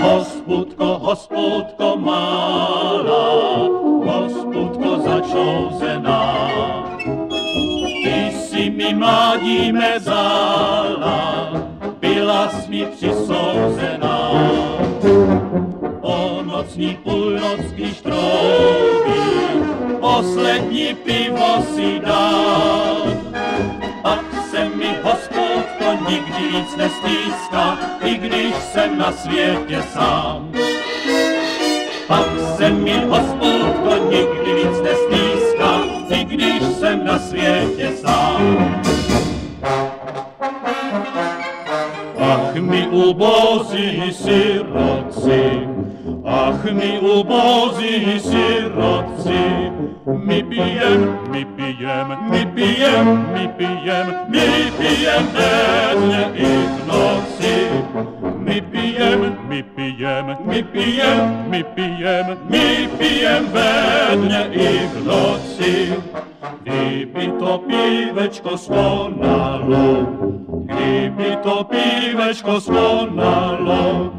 Hospůdko, hospůdko malá, hospůdko začouzená. Ty si mi mezala, byla mi přisouzená. O nocní půlnoc, když troubí, poslední pivo si dal. Pak se mi hospůdko nikdy víc nestýská, i když jsem na světě sám. Pak se mi hospůdko nikdy víc nestýská, i když jsem na světě sám. Ach mi ubozí siroci, ach mi ubozí siroci, my pijem, my pijem, my pijem, my pijem, my pijem denně i v noci. My pijem, my pijem, my pijem, my pijem, my pijem ve dne i v noci. Kdyby Lepi to pivečko skonalo,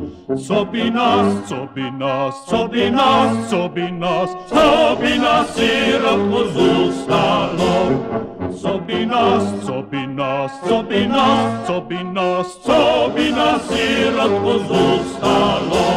co bi nas, co bi nas, co bi nas, co bi nas, co bi nas sirotko zustalo. Co bi nas, co bi nas, co bi nas, co bi nas, co bi nas sirotko zustalo.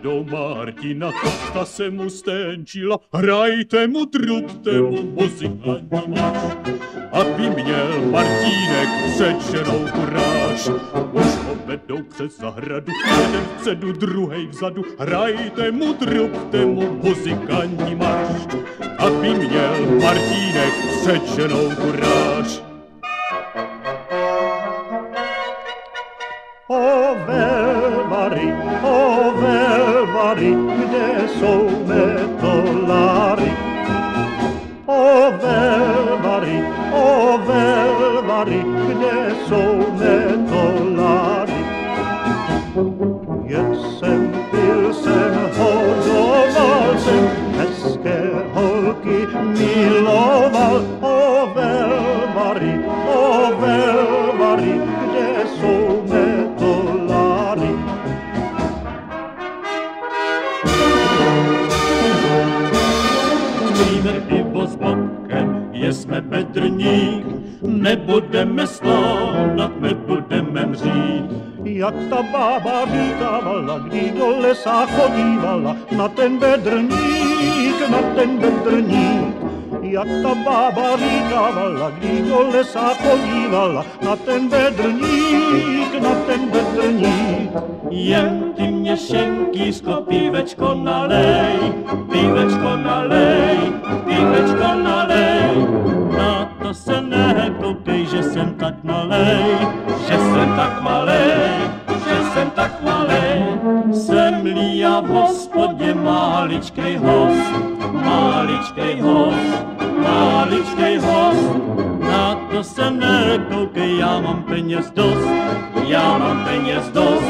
Vedou Martina, ta se mu stenčila, hrajte mu, trubte mu muzikanti. Aby měl Martínek před ženou kuráž. Už ho vedou přes zahradu, jeden vpředu, druhej vzadu, hrajte mu, trubte mu muzikanti marš. Aby měl Martínek před ženou kuráž. O Velvary, o Velvary, kde jsou metolary? O Velvary, o Velvary, kde jsou metolary? Jet jsem, pil jsem, hodoval jsem, hezké holky miloval. Víme pivo s bokem, jsme bedrník, nebudeme stánat, nebudeme mřít. Jak ta bába říkávala, když do lesa chodívala, na ten bedrník, na ten bedrník. Jak ta bába říkávala, když do lesa chodívala, na ten bedrník, na ten bedrník. Jen ty mě šenkýsko, pívečko nalej, pívečko nalej, pívečko nalej. Na to se nekoukej, že jsem tak malej, že jsem tak malej, že jsem tak malej. Jsem-li já v hospodě máličkej host, máličkej host, máličkej host. Na to se nekoukej, já mám peněz dost, já mám peněz dost,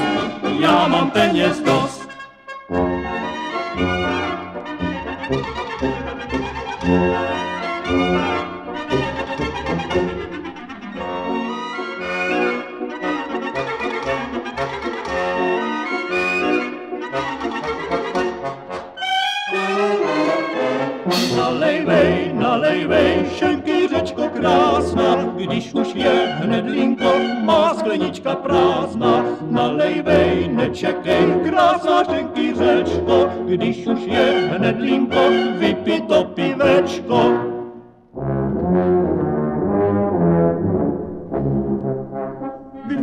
já mám peněz dost. Krásná, když už je hned linko, má sklenička prázdná. Nalejvej, nečekej, krásná šenky řečko, když už je hned linko, vypij to pivečko.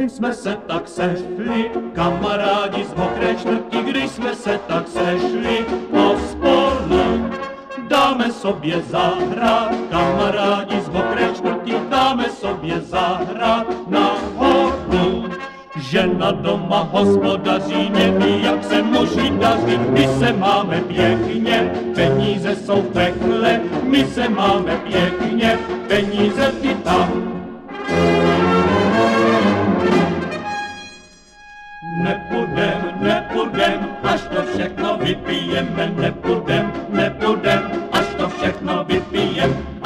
jsme se tak sešli, kamarádi z mokré čtvrti, když jsme se tak sešli, dáme sobě zahrát, kamarádi z mokré čtvrti, dáme sobě zahrát na horu. Žena doma hospodaří, neví, jak se muži daří, my se máme pěkně, peníze jsou v pekle, my se máme pěkně, peníze ty tam. Nepudem, nepudem, až to všechno vypijeme, nepudem, nepudem, BPM.